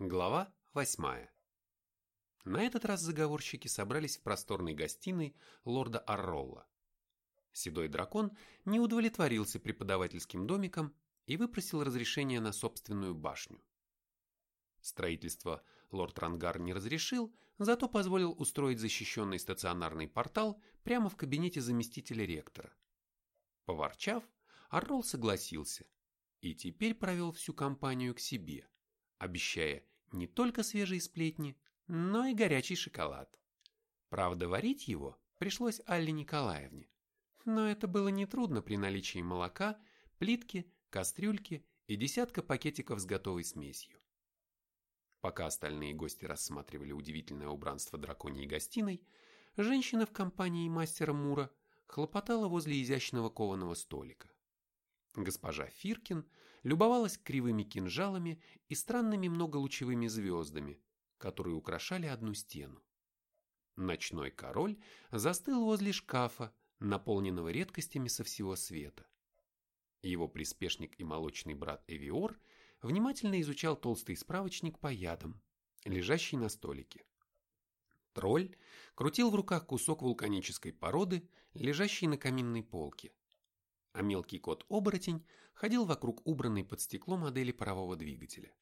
Глава восьмая. На этот раз заговорщики собрались в просторной гостиной лорда Арролла. Седой дракон не удовлетворился преподавательским домиком и выпросил разрешение на собственную башню. Строительство лорд Рангар не разрешил, зато позволил устроить защищенный стационарный портал прямо в кабинете заместителя ректора. Поворчав, Арролл согласился и теперь провел всю компанию к себе, обещая не только свежие сплетни, но и горячий шоколад. Правда, варить его пришлось Алле Николаевне, но это было нетрудно при наличии молока, плитки, кастрюльки и десятка пакетиков с готовой смесью. Пока остальные гости рассматривали удивительное убранство драконьей гостиной, женщина в компании мастера Мура хлопотала возле изящного кованого столика. Госпожа Фиркин любовалась кривыми кинжалами и странными многолучевыми звездами, которые украшали одну стену. Ночной король застыл возле шкафа, наполненного редкостями со всего света. Его приспешник и молочный брат Эвиор внимательно изучал толстый справочник по ядам, лежащий на столике. Тролль крутил в руках кусок вулканической породы, лежащий на каминной полке а мелкий кот-оборотень ходил вокруг убранной под стекло модели парового двигателя.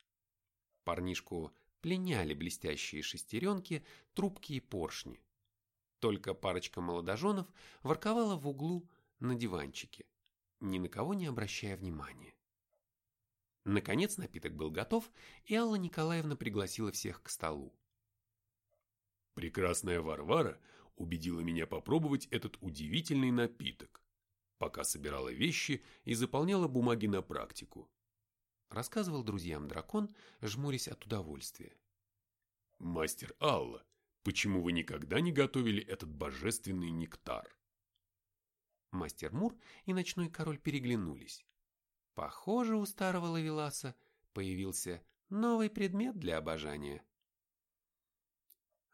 Парнишку пленяли блестящие шестеренки, трубки и поршни. Только парочка молодоженов ворковала в углу на диванчике, ни на кого не обращая внимания. Наконец напиток был готов, и Алла Николаевна пригласила всех к столу. Прекрасная Варвара убедила меня попробовать этот удивительный напиток пока собирала вещи и заполняла бумаги на практику. Рассказывал друзьям дракон, жмурясь от удовольствия. «Мастер Алла, почему вы никогда не готовили этот божественный нектар?» Мастер Мур и ночной король переглянулись. Похоже, у старого лавеласа появился новый предмет для обожания.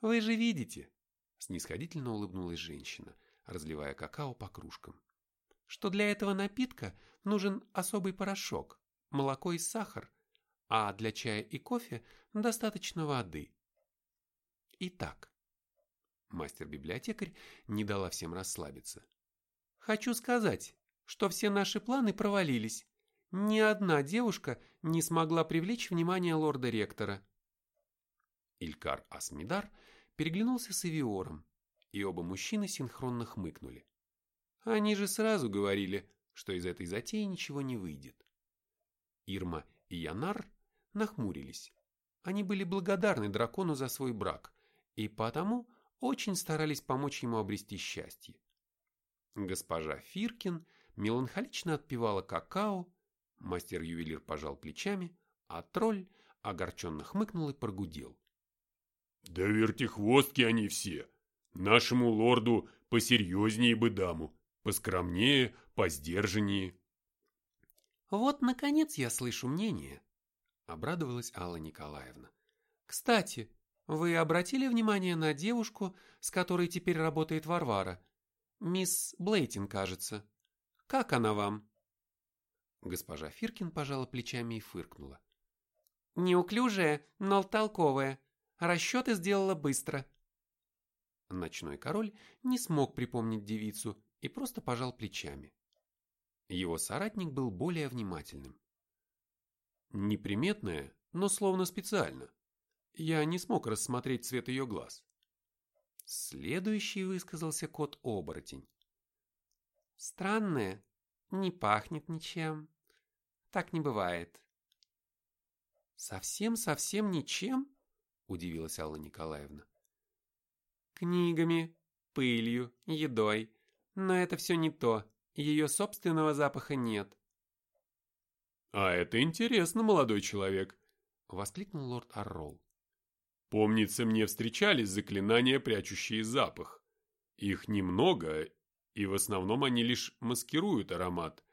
«Вы же видите!» – снисходительно улыбнулась женщина, разливая какао по кружкам что для этого напитка нужен особый порошок, молоко и сахар, а для чая и кофе достаточно воды. Итак, мастер-библиотекарь не дала всем расслабиться. Хочу сказать, что все наши планы провалились. Ни одна девушка не смогла привлечь внимание лорда-ректора. Илькар Асмидар переглянулся с Эвиором, и оба мужчины синхронно хмыкнули. Они же сразу говорили, что из этой затеи ничего не выйдет. Ирма и Янар нахмурились. Они были благодарны дракону за свой брак и потому очень старались помочь ему обрести счастье. Госпожа Фиркин меланхолично отпивала какао, мастер-ювелир пожал плечами, а тролль огорченно хмыкнул и прогудел. «Да вертихвостки они все! Нашему лорду посерьезнее бы даму, Поскромнее, посдержаннее. Вот, наконец, я слышу мнение, обрадовалась Алла Николаевна. Кстати, вы обратили внимание на девушку, с которой теперь работает Варвара? Мисс Блейтин, кажется. Как она вам? Госпожа Фиркин пожала плечами и фыркнула. Неуклюжая, но толковая. Расчеты сделала быстро. Ночной король не смог припомнить девицу и просто пожал плечами. Его соратник был более внимательным. Неприметная, но словно специально. Я не смог рассмотреть цвет ее глаз. Следующий высказался кот-оборотень. Странная, не пахнет ничем. Так не бывает. Совсем-совсем ничем? Удивилась Алла Николаевна. Книгами, пылью, едой, но это все не то, ее собственного запаха нет. «А это интересно, молодой человек», — воскликнул лорд Аррол. «Помнится, мне встречались заклинания, прячущие запах. Их немного, и в основном они лишь маскируют аромат.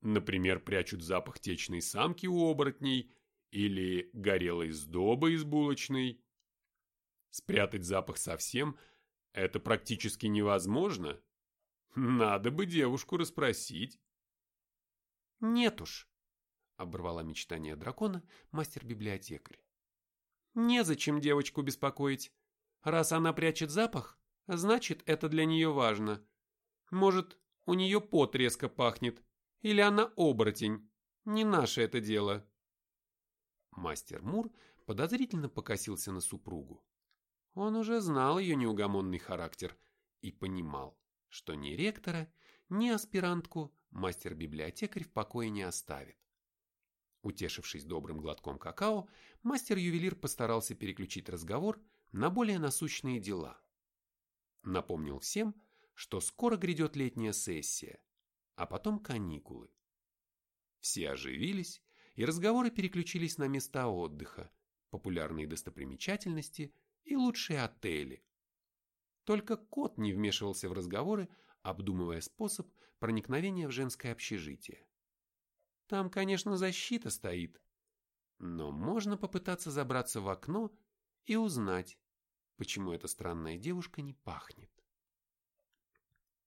Например, прячут запах течной самки у оборотней или горелой сдобы из булочной. Спрятать запах совсем – это практически невозможно, надо бы девушку расспросить. Нет уж, оборвала мечтание дракона мастер-библиотекарь. Незачем девочку беспокоить. Раз она прячет запах, значит, это для нее важно. Может, у нее пот резко пахнет, или она оборотень. Не наше это дело. Мастер Мур подозрительно покосился на супругу. Он уже знал ее неугомонный характер и понимал, что ни ректора, ни аспирантку мастер-библиотекарь в покое не оставит. Утешившись добрым глотком какао, мастер-ювелир постарался переключить разговор на более насущные дела. Напомнил всем, что скоро грядет летняя сессия, а потом каникулы. Все оживились, и разговоры переключились на места отдыха, популярные достопримечательности и лучшие отели. Только кот не вмешивался в разговоры, обдумывая способ проникновения в женское общежитие. Там, конечно, защита стоит, но можно попытаться забраться в окно и узнать, почему эта странная девушка не пахнет.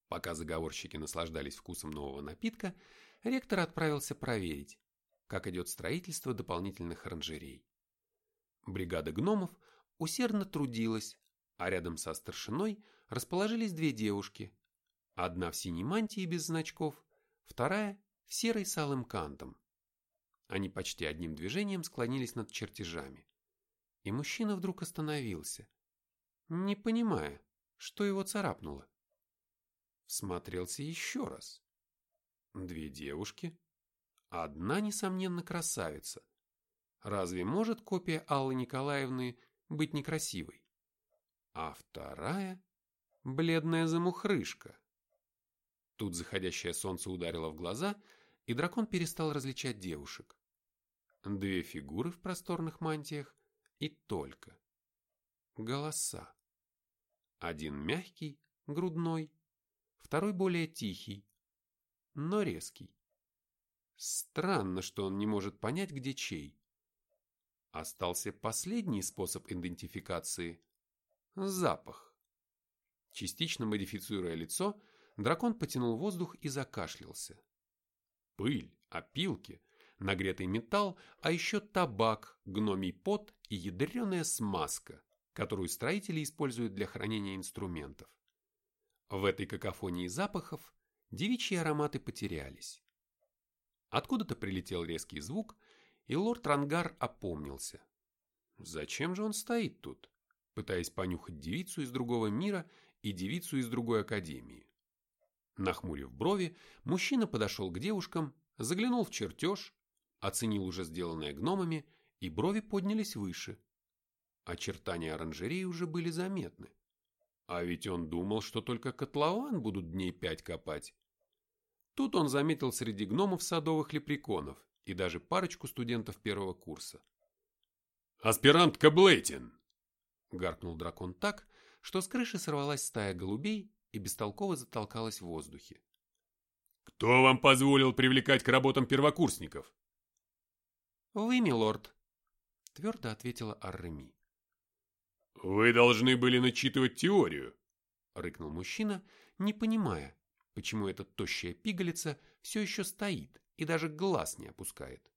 Пока заговорщики наслаждались вкусом нового напитка, ректор отправился проверить, как идет строительство дополнительных оранжерей. Бригада гномов усердно трудилась, а рядом со старшиной расположились две девушки. Одна в синей мантии без значков, вторая в серой с алым кантом. Они почти одним движением склонились над чертежами. И мужчина вдруг остановился, не понимая, что его царапнуло. Всмотрелся еще раз. Две девушки. Одна, несомненно, красавица. Разве может копия Аллы Николаевны быть некрасивой? А вторая – бледная замухрышка. Тут заходящее солнце ударило в глаза, и дракон перестал различать девушек. Две фигуры в просторных мантиях и только. Голоса. Один мягкий, грудной, второй более тихий, но резкий. Странно, что он не может понять, где чей. Остался последний способ идентификации – запах. Частично модифицируя лицо, дракон потянул воздух и закашлялся. Пыль, опилки, нагретый металл, а еще табак, гномий пот и ядреная смазка, которую строители используют для хранения инструментов. В этой какофонии запахов девичьи ароматы потерялись. Откуда-то прилетел резкий звук – и лорд Рангар опомнился. Зачем же он стоит тут, пытаясь понюхать девицу из другого мира и девицу из другой академии? Нахмурив брови, мужчина подошел к девушкам, заглянул в чертеж, оценил уже сделанное гномами, и брови поднялись выше. Очертания оранжереи уже были заметны. А ведь он думал, что только котлован будут дней пять копать. Тут он заметил среди гномов садовых лепреконов и даже парочку студентов первого курса. «Аспирантка Блейтин!» – гаркнул дракон так, что с крыши сорвалась стая голубей и бестолково затолкалась в воздухе. «Кто вам позволил привлекать к работам первокурсников?» «Вы, милорд», – твердо ответила Арреми. «Вы должны были начитывать теорию», – рыкнул мужчина, не понимая, почему эта тощая пигалица все еще стоит и даже глаз не опускает.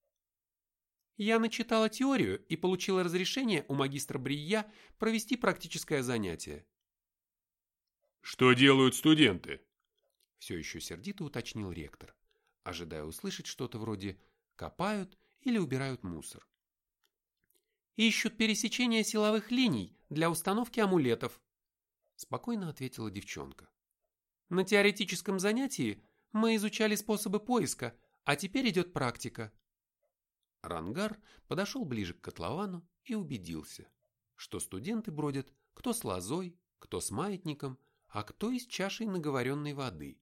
Я начитала теорию и получила разрешение у магистра Брия провести практическое занятие. «Что делают студенты?» Все еще сердито уточнил ректор, ожидая услышать что-то вроде «копают» или «убирают мусор». «Ищут пересечение силовых линий для установки амулетов», спокойно ответила девчонка. «На теоретическом занятии мы изучали способы поиска, а теперь идет практика. Рангар подошел ближе к котловану и убедился, что студенты бродят кто с лозой, кто с маятником, а кто и с чашей наговоренной воды.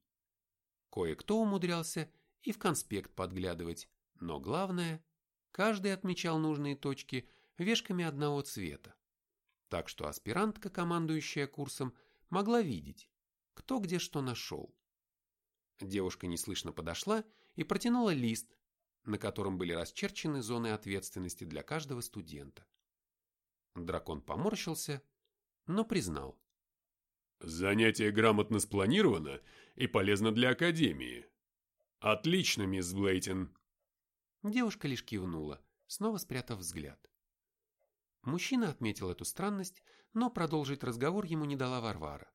Кое-кто умудрялся и в конспект подглядывать, но главное, каждый отмечал нужные точки вешками одного цвета. Так что аспирантка, командующая курсом, могла видеть, кто где что нашел. Девушка неслышно подошла и протянула лист, на котором были расчерчены зоны ответственности для каждого студента. Дракон поморщился, но признал. Занятие грамотно спланировано и полезно для Академии. Отлично, мисс Блейтин. Девушка лишь кивнула, снова спрятав взгляд. Мужчина отметил эту странность, но продолжить разговор ему не дала Варвара.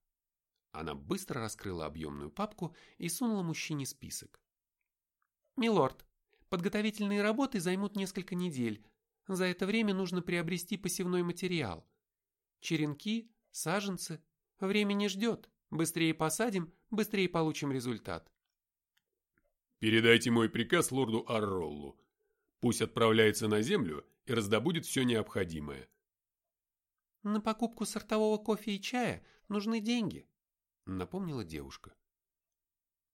Она быстро раскрыла объемную папку и сунула мужчине список. «Милорд, подготовительные работы займут несколько недель. За это время нужно приобрести посевной материал. Черенки, саженцы. Время не ждет. Быстрее посадим, быстрее получим результат». «Передайте мой приказ лорду Арроллу. Пусть отправляется на землю и раздобудет все необходимое». «На покупку сортового кофе и чая нужны деньги», — напомнила девушка.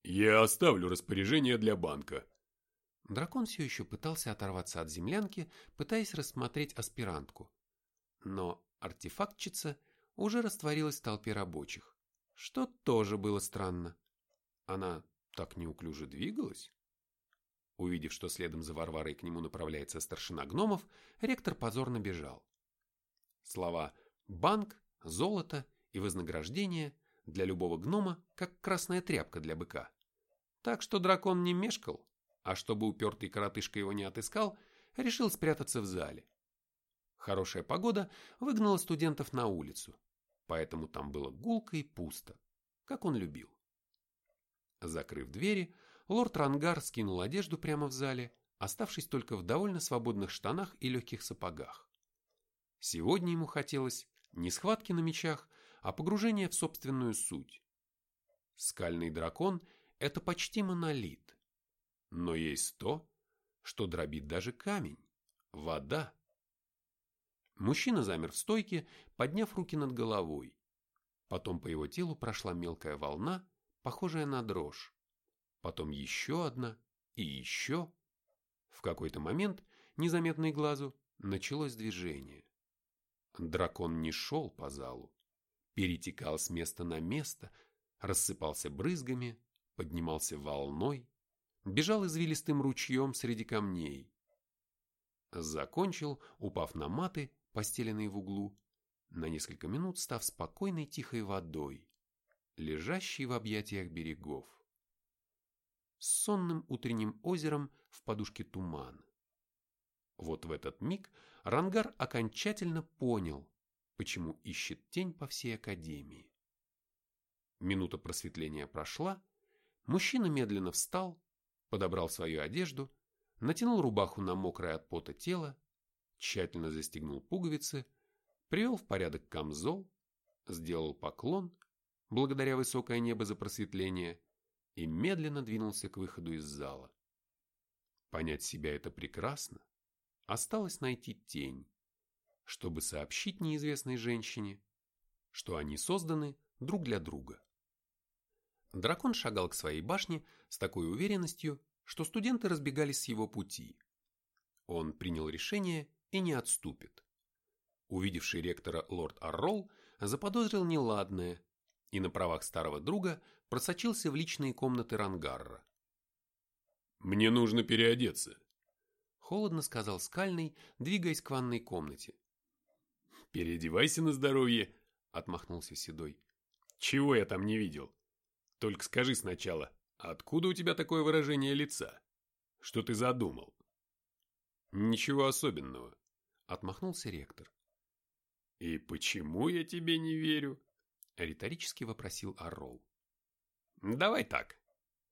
«Я оставлю распоряжение для банка». Дракон все еще пытался оторваться от землянки, пытаясь рассмотреть аспирантку. Но артефактчица уже растворилась в толпе рабочих, что тоже было странно. Она так неуклюже двигалась. Увидев, что следом за Варварой к нему направляется старшина гномов, ректор позорно бежал. Слова «банк», «золото» и «вознаграждение» для любого гнома, как красная тряпка для быка. Так что дракон не мешкал, а чтобы упертый коротышка его не отыскал, решил спрятаться в зале. Хорошая погода выгнала студентов на улицу, поэтому там было гулко и пусто, как он любил. Закрыв двери, лорд Рангар скинул одежду прямо в зале, оставшись только в довольно свободных штанах и легких сапогах. Сегодня ему хотелось не схватки на мечах, а погружения в собственную суть. Скальный дракон – это почти монолит. Но есть то, что дробит даже камень – вода. Мужчина замер в стойке, подняв руки над головой. Потом по его телу прошла мелкая волна, похожая на дрожь. Потом еще одна и еще. В какой-то момент, незаметный глазу, началось движение. Дракон не шел по залу, перетекал с места на место, рассыпался брызгами, поднимался волной, бежал извилистым ручьем среди камней. Закончил, упав на маты, постеленные в углу, на несколько минут став спокойной тихой водой, лежащей в объятиях берегов. С сонным утренним озером в подушке туман. Вот в этот миг Рангар окончательно понял, почему ищет тень по всей академии. Минута просветления прошла, мужчина медленно встал, подобрал свою одежду, натянул рубаху на мокрое от пота тело, тщательно застегнул пуговицы, привел в порядок камзол, сделал поклон благодаря высокое небо за просветление, и медленно двинулся к выходу из зала. Понять себя это прекрасно. Осталось найти тень, чтобы сообщить неизвестной женщине, что они созданы друг для друга. Дракон шагал к своей башне с такой уверенностью, что студенты разбегались с его пути. Он принял решение и не отступит. Увидевший ректора лорд Аррол заподозрил неладное и на правах старого друга просочился в личные комнаты Рангарра. «Мне нужно переодеться», — холодно сказал Скальный, двигаясь к ванной комнате. «Переодевайся на здоровье», — отмахнулся Седой. «Чего я там не видел? Только скажи сначала, откуда у тебя такое выражение лица? Что ты задумал?» «Ничего особенного», — отмахнулся ректор. «И почему я тебе не верю?» — риторически вопросил Орол. «Давай так.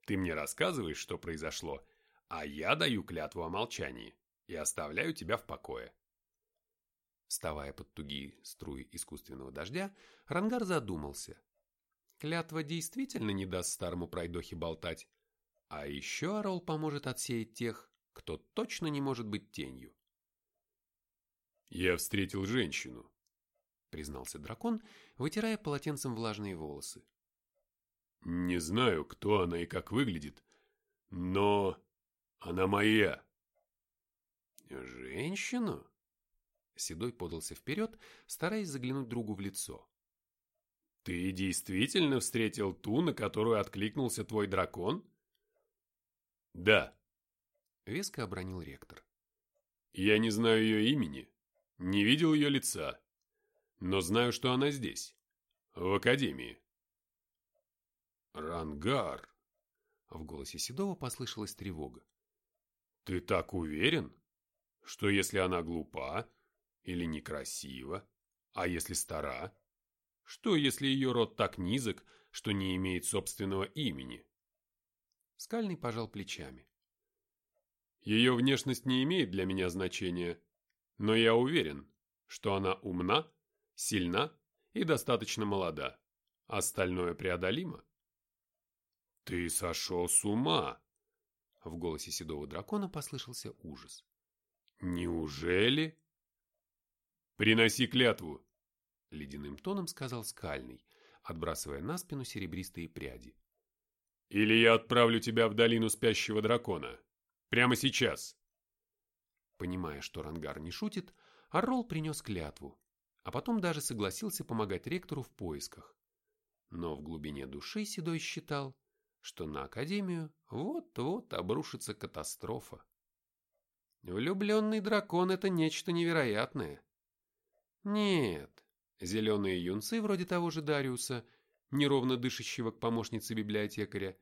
Ты мне рассказываешь, что произошло, а я даю клятву о молчании и оставляю тебя в покое». Вставая под тугие струи искусственного дождя, Рангар задумался. Клятва действительно не даст старому пройдохе болтать, а еще Орол поможет отсеять тех, кто точно не может быть тенью. «Я встретил женщину», признался дракон, вытирая полотенцем влажные волосы. Не знаю, кто она и как выглядит, но она моя. Женщину? Седой подался вперед, стараясь заглянуть другу в лицо. Ты действительно встретил ту, на которую откликнулся твой дракон? Да. Веско обронил ректор. Я не знаю ее имени, не видел ее лица но знаю, что она здесь, в академии. Рангар. В голосе Седова послышалась тревога. Ты так уверен, что если она глупа, Или некрасива? А если стара? Что, если ее род так низок, что не имеет собственного имени? Скальный пожал плечами. Ее внешность не имеет для меня значения, но я уверен, что она умна, сильна и достаточно молода. Остальное преодолимо. «Ты сошел с ума!» В голосе седого дракона послышался ужас. «Неужели?» «Приноси клятву!» Ледяным тоном сказал Скальный, отбрасывая на спину серебристые пряди. «Или я отправлю тебя в долину спящего дракона. Прямо сейчас!» Понимая, что Рангар не шутит, Оррол принес клятву, а потом даже согласился помогать ректору в поисках. Но в глубине души Седой считал, что на Академию вот-вот обрушится катастрофа. Влюбленный дракон – это нечто невероятное. Нет, зеленые юнцы вроде того же Дариуса, неровно дышащего к помощнице библиотекаря,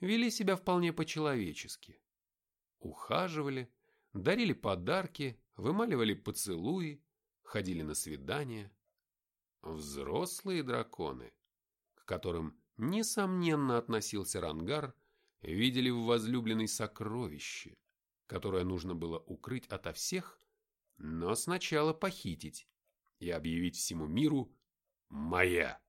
вели себя вполне по-человечески. Ухаживали, дарили подарки, вымаливали поцелуи, ходили на свидания. Взрослые драконы, к которым несомненно относился Рангар, видели в возлюбленной сокровище, которое нужно было укрыть ото всех, но сначала похитить и объявить всему миру «Моя».